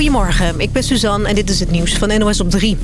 Goedemorgen, ik ben Suzanne en dit is het nieuws van NOS op 3.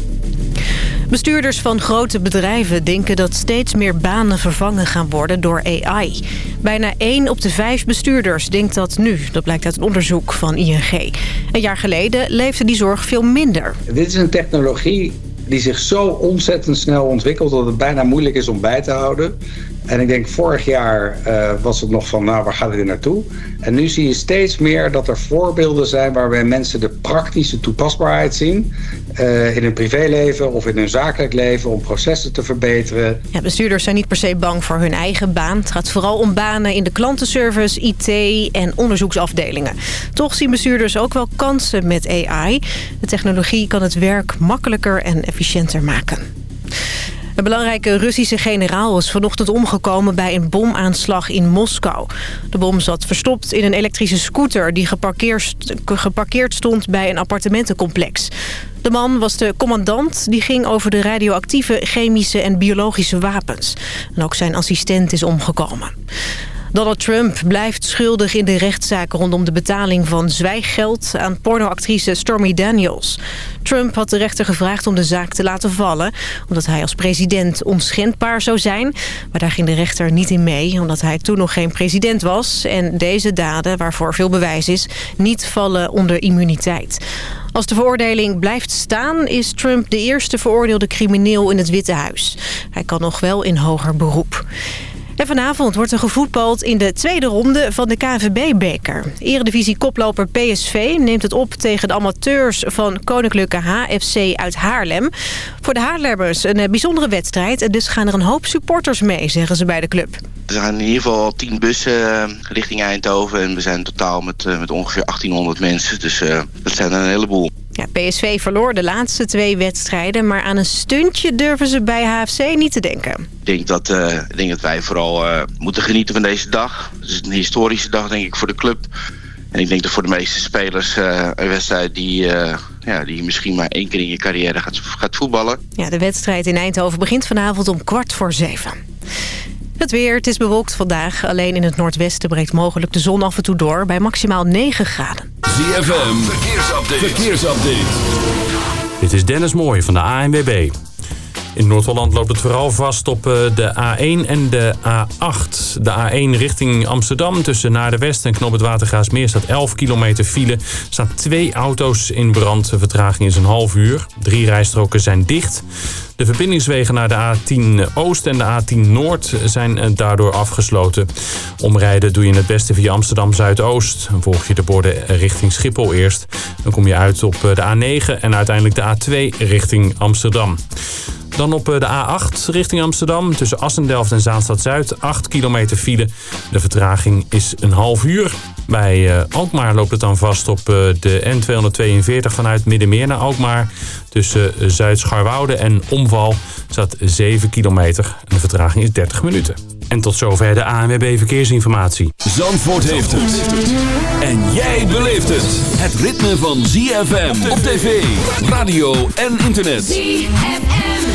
Bestuurders van grote bedrijven denken dat steeds meer banen vervangen gaan worden door AI. Bijna 1 op de 5 bestuurders denkt dat nu. Dat blijkt uit een onderzoek van ING. Een jaar geleden leefde die zorg veel minder. Dit is een technologie die zich zo ontzettend snel ontwikkelt... dat het bijna moeilijk is om bij te houden. En ik denk vorig jaar uh, was het nog van, nou, waar gaat het naartoe? En nu zie je steeds meer dat er voorbeelden zijn... waarbij mensen de praktische toepasbaarheid zien... Uh, in hun privéleven of in hun zakelijk leven... om processen te verbeteren. Ja, bestuurders zijn niet per se bang voor hun eigen baan. Het gaat vooral om banen in de klantenservice, IT en onderzoeksafdelingen. Toch zien bestuurders ook wel kansen met AI. De technologie kan het werk makkelijker en efficiënter maken. Een belangrijke Russische generaal is vanochtend omgekomen bij een bomaanslag in Moskou. De bom zat verstopt in een elektrische scooter die geparkeerd stond bij een appartementencomplex. De man was de commandant die ging over de radioactieve, chemische en biologische wapens. En ook zijn assistent is omgekomen. Donald Trump blijft schuldig in de rechtszaak rondom de betaling van zwijggeld aan pornoactrice Stormy Daniels. Trump had de rechter gevraagd om de zaak te laten vallen, omdat hij als president onschendbaar zou zijn. Maar daar ging de rechter niet in mee, omdat hij toen nog geen president was en deze daden, waarvoor veel bewijs is, niet vallen onder immuniteit. Als de veroordeling blijft staan, is Trump de eerste veroordeelde crimineel in het Witte Huis. Hij kan nog wel in hoger beroep. En vanavond wordt er gevoetbald in de tweede ronde van de KNVB-beker. Eredivisie-koploper PSV neemt het op tegen de amateurs van Koninklijke HFC uit Haarlem. Voor de Haarlemmers een eh, bijzondere wedstrijd. En dus gaan er een hoop supporters mee, zeggen ze bij de club. Er zijn in ieder geval tien bussen eh, richting Eindhoven. En we zijn totaal met, eh, met ongeveer 1800 mensen. Dus dat zijn er een heleboel. Ja, PSV verloor de laatste twee wedstrijden... maar aan een stuntje durven ze bij HFC niet te denken. Ik denk dat, uh, ik denk dat wij vooral uh, moeten genieten van deze dag. Het is een historische dag, denk ik, voor de club. En ik denk dat voor de meeste spelers uh, een wedstrijd die, ja, die misschien maar één keer in je carrière gaat, gaat voetballen. Ja, de wedstrijd in Eindhoven begint vanavond om kwart voor zeven. Het weer, het is bewolkt vandaag. Alleen in het noordwesten breekt mogelijk de zon af en toe door... bij maximaal 9 graden. ZFM, verkeersupdate. verkeersupdate. Dit is Dennis Mooij van de ANWB. In Noord-Holland loopt het vooral vast op eh, de A1 en de A8. De A1 richting Amsterdam tussen Naar de West en Knop het Watergaasmeer staat 11 kilometer file. Staan twee auto's in brand. De vertraging is een half uur. Drie rijstroken zijn dicht. De verbindingswegen naar de A10 Oost en de A10 Noord zijn eh, daardoor afgesloten. Omrijden doe je het beste via Amsterdam Zuidoost. Volg je de borden richting Schiphol eerst. Dan kom je uit op eh, de A9 en uiteindelijk de A2 richting Amsterdam. Dan op eh, de A8 richting Amsterdam. Tussen Assendelft en Zaanstad-Zuid. 8 kilometer file. De vertraging is een half uur. Bij Alkmaar loopt het dan vast op de N242 vanuit Middenmeer naar Alkmaar. Tussen Zuid-Scharwoude en Omval staat 7 kilometer. En de vertraging is 30 minuten. En tot zover de ANWB Verkeersinformatie. Zandvoort heeft het. En jij beleeft het. Het ritme van ZFM op tv, radio en internet. ZFM.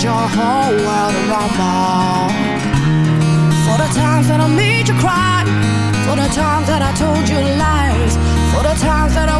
made your whole world rumble. For the times that I made you cry For the times that I told you lies For the times that I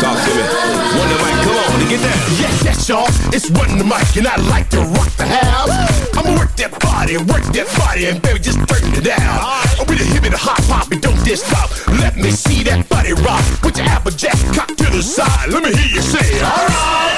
Talk to me. Wonder Mike, come on, get down. Yes, yes, y'all. It's Run the Mic, and I like to rock the house. I'ma work that body, work that body, and baby, just turn it down. I'm with a hip and a hot pop, and don't just stop. Let me see that body rock. Put your applejack cock to the side. Let me hear you say, alright.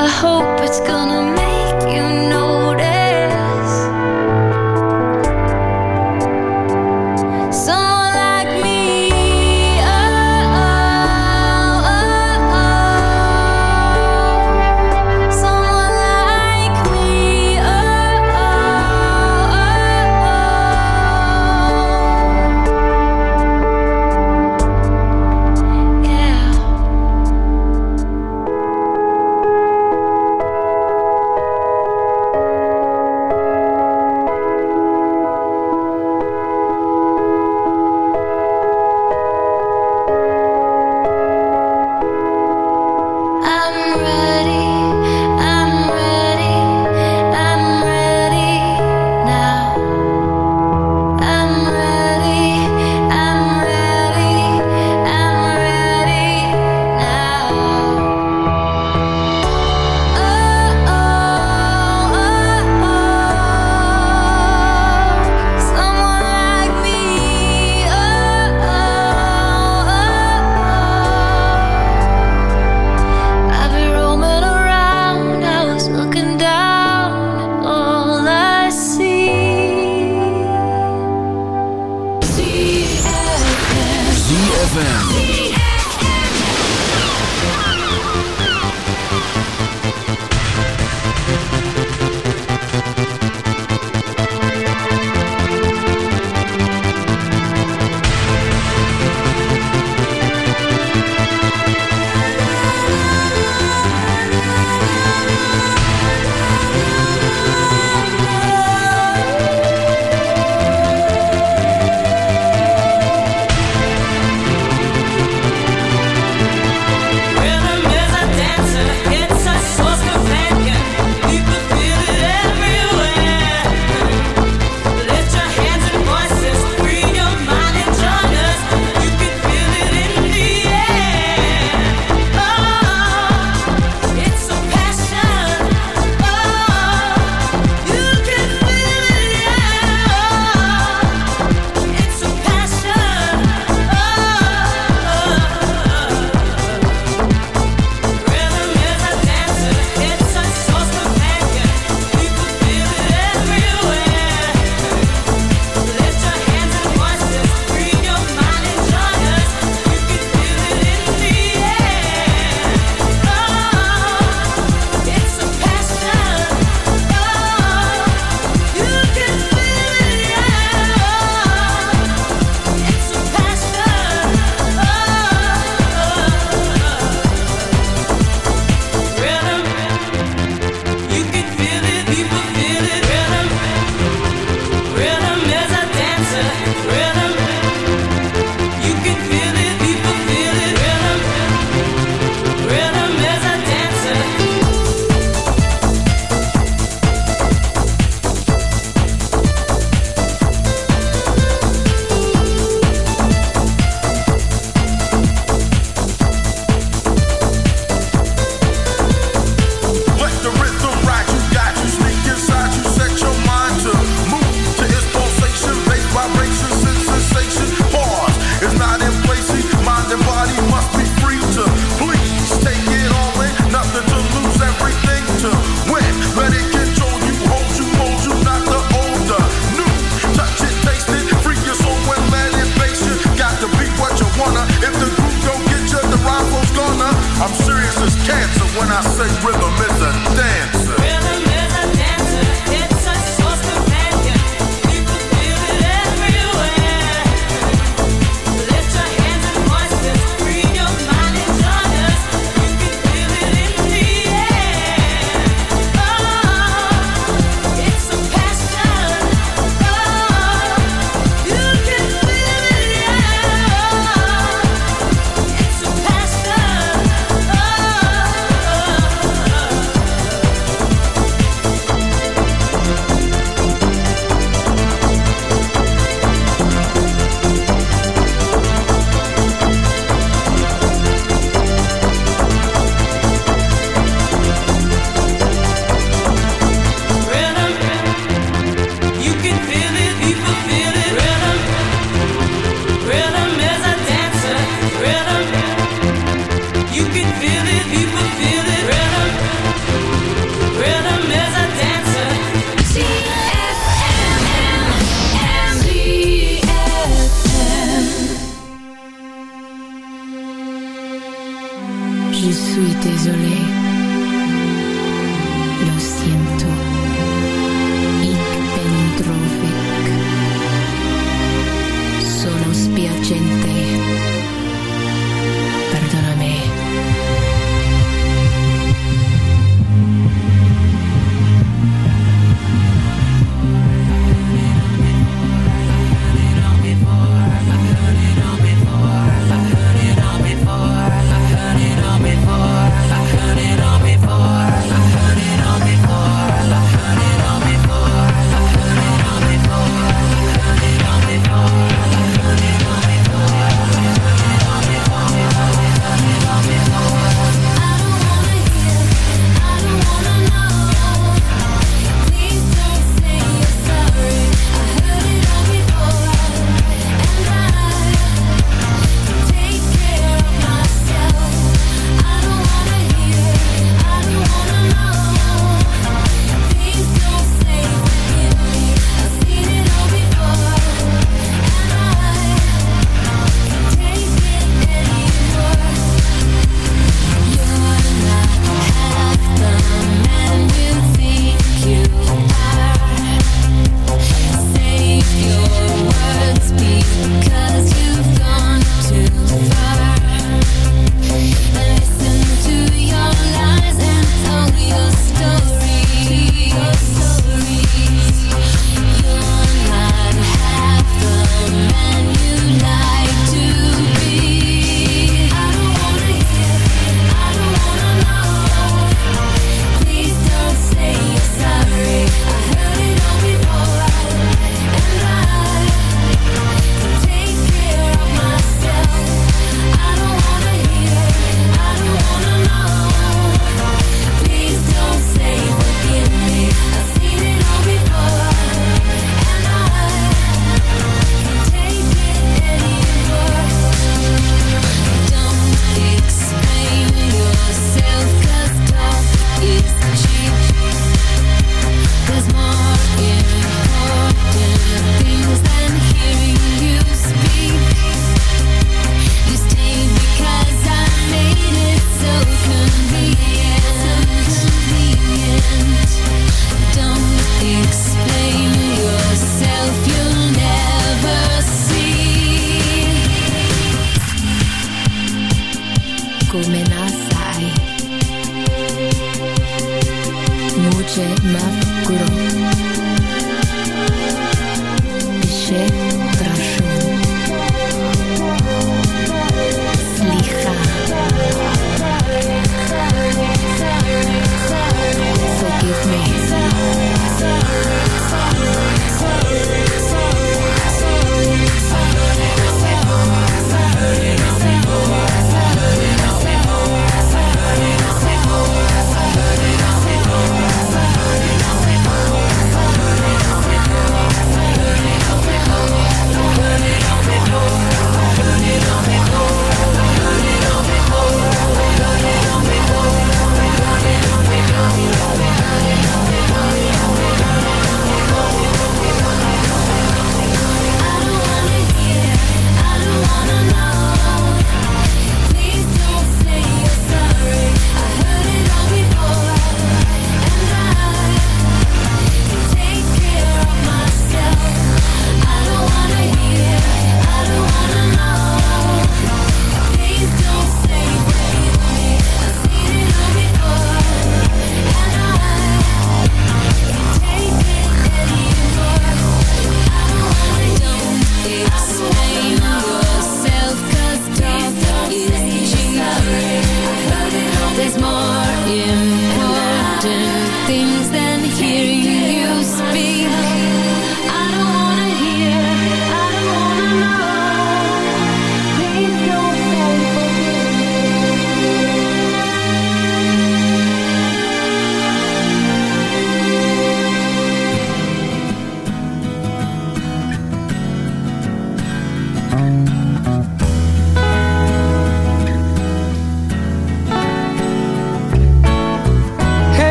I hope it's gonna make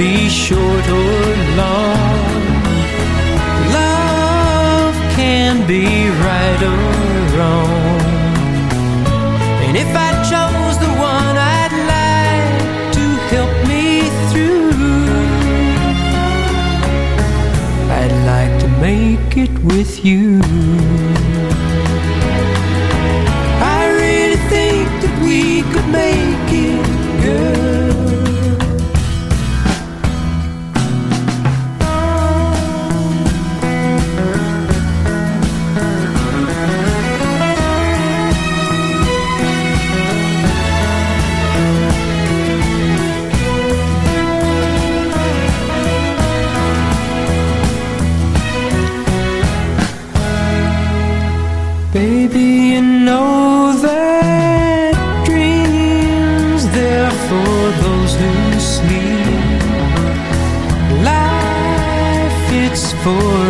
be short or long. Love can be right or wrong. And if I chose the one I'd like to help me through, I'd like to make it with you. I really think that we could make for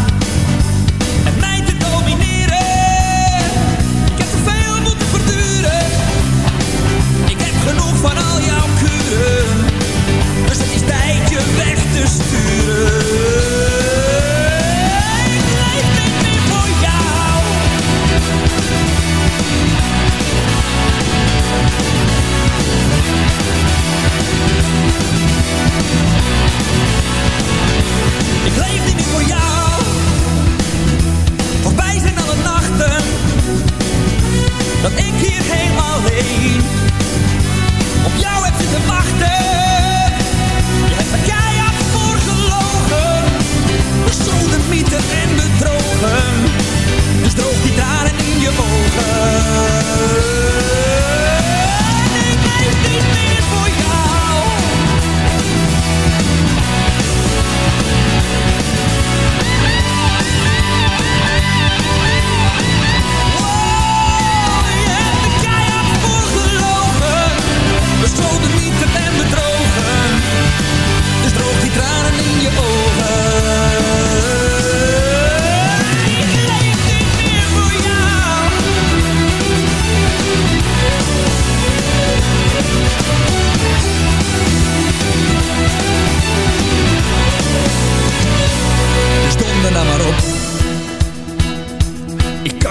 helemaal alleen op jou heb zitten wachten.